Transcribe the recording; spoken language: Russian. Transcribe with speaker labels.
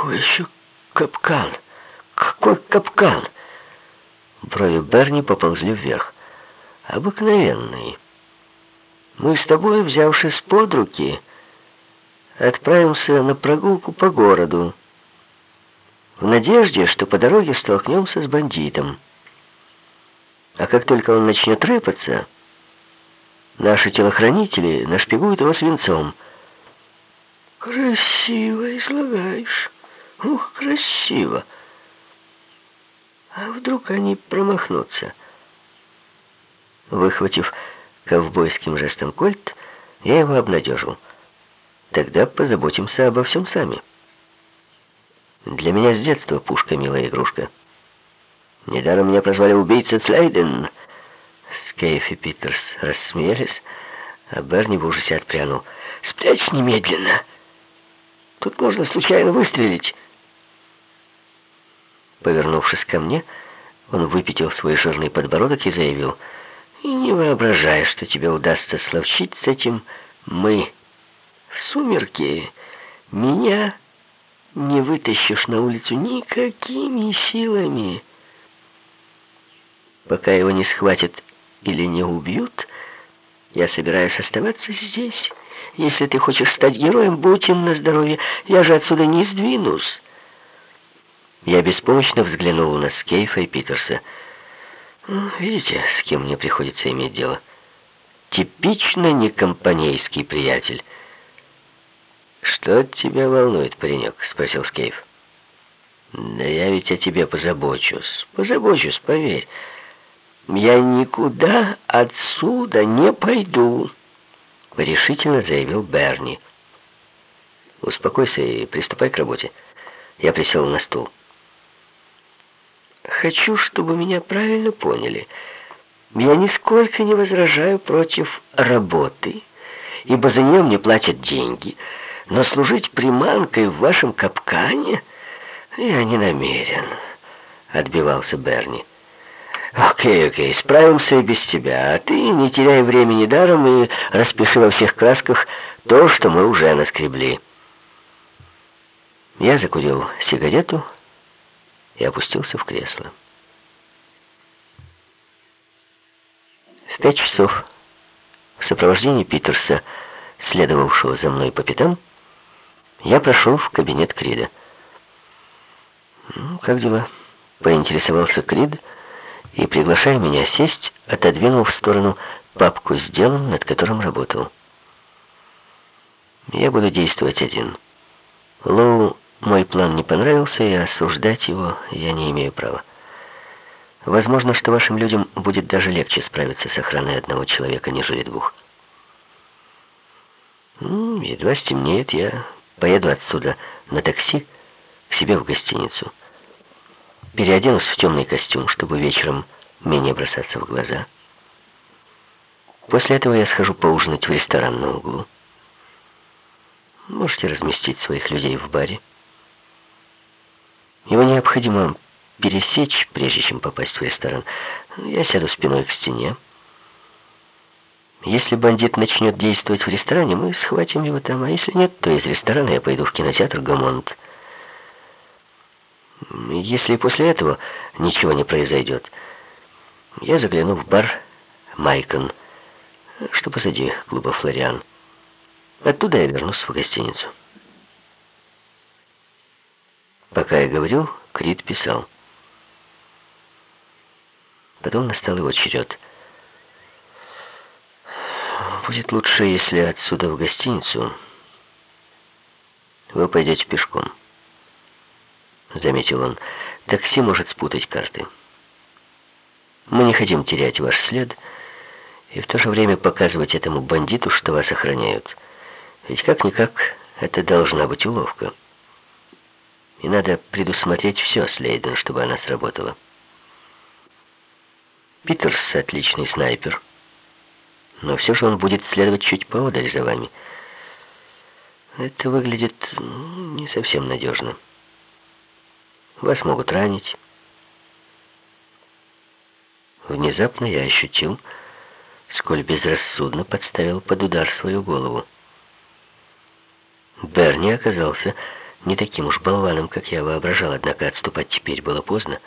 Speaker 1: Какой еще капкан? Какой капкан? Брови Берни поползли вверх. Обыкновенный. Мы с тобой, взявшись под руки, отправимся на прогулку по городу, в надежде, что по дороге столкнемся с бандитом. А как только он начнет рыпаться, наши телохранители нашпигуют его свинцом. Красиво излагаешь. Ух, красиво. А вдруг они промахнутся? Выхватив ковбойским жестом кольт, я его обнадежил. Тогда позаботимся обо всем сами. Для меня с детства пушка милая игрушка. Недаром меня прозвали убийца Цлейден. Скейф и Питерс рассмеялись, а Берни в ужасе отпрянул. «Спрячь немедленно! Тут можно случайно выстрелить!» Повернувшись ко мне, он выпятил свой жирный подбородок и заявил, «И не воображай, что тебе удастся словчить с этим мы. В сумерки меня не вытащишь на улицу никакими силами. Пока его не схватят или не убьют, я собираюсь оставаться здесь. Если ты хочешь стать героем, будь им на здоровье. Я же отсюда не сдвинусь. Я беспомощно взглянул на Скейфа и Питерса. Ну, видите, с кем мне приходится иметь дело? Типично некомпанейский приятель. «Что тебя волнует, паренек?» — спросил Скейф. «Да я ведь о тебе позабочусь. Позабочусь, поверь. Я никуда отсюда не пойду», — решительно заявил Берни. «Успокойся и приступай к работе». Я присел на стул. «Хочу, чтобы меня правильно поняли. Я нисколько не возражаю против работы, ибо за нее мне платят деньги». Но служить приманкой в вашем капкане я не намерен, отбивался Берни. Окей, окей, справимся и без тебя. А ты не теряй времени даром и распиши во всех красках то, что мы уже наскребли. Я закурил сигарету и опустился в кресло. В пять часов в сопровождении Питерса, следовавшего за мной по пятам, я прошел в кабинет Крида. «Ну, как дела?» — поинтересовался Крид и, приглашая меня сесть, отодвинул в сторону папку с делом, над которым работал. «Я буду действовать один. Лоу мой план не понравился, и осуждать его я не имею права. Возможно, что вашим людям будет даже легче справиться с охраной одного человека, нежели двух». «Едва стемнеет, я Поеду отсюда на такси к себе в гостиницу. Переоденусь в темный костюм, чтобы вечером менее бросаться в глаза. После этого я схожу поужинать в ресторан на углу. Можете разместить своих людей в баре. Его необходимо пересечь, прежде чем попасть в ресторан. Я сяду спиной к стене. Если бандит начнет действовать в ресторане, мы схватим его там, а если нет, то из ресторана я пойду в кинотеатр «Гамонт». Если после этого ничего не произойдет, я загляну в бар «Майкон», что позади клуба «Флориан». Оттуда я вернусь в гостиницу. Пока я говорил, Крид писал. Потом настал его черед — Будет лучше, если отсюда в гостиницу вы пойдете пешком. Заметил он. Такси может спутать карты. Мы не хотим терять ваш след и в то же время показывать этому бандиту, что вас охраняют. Ведь как-никак это должна быть уловка. И надо предусмотреть все, Слейден, чтобы она сработала. Питерс отличный снайпер но все же он будет следовать чуть поодаль за вами. Это выглядит ну, не совсем надежно. Вас могут ранить. Внезапно я ощутил, сколь безрассудно подставил под удар свою голову. Берни оказался не таким уж болваном, как я воображал, однако отступать теперь было поздно.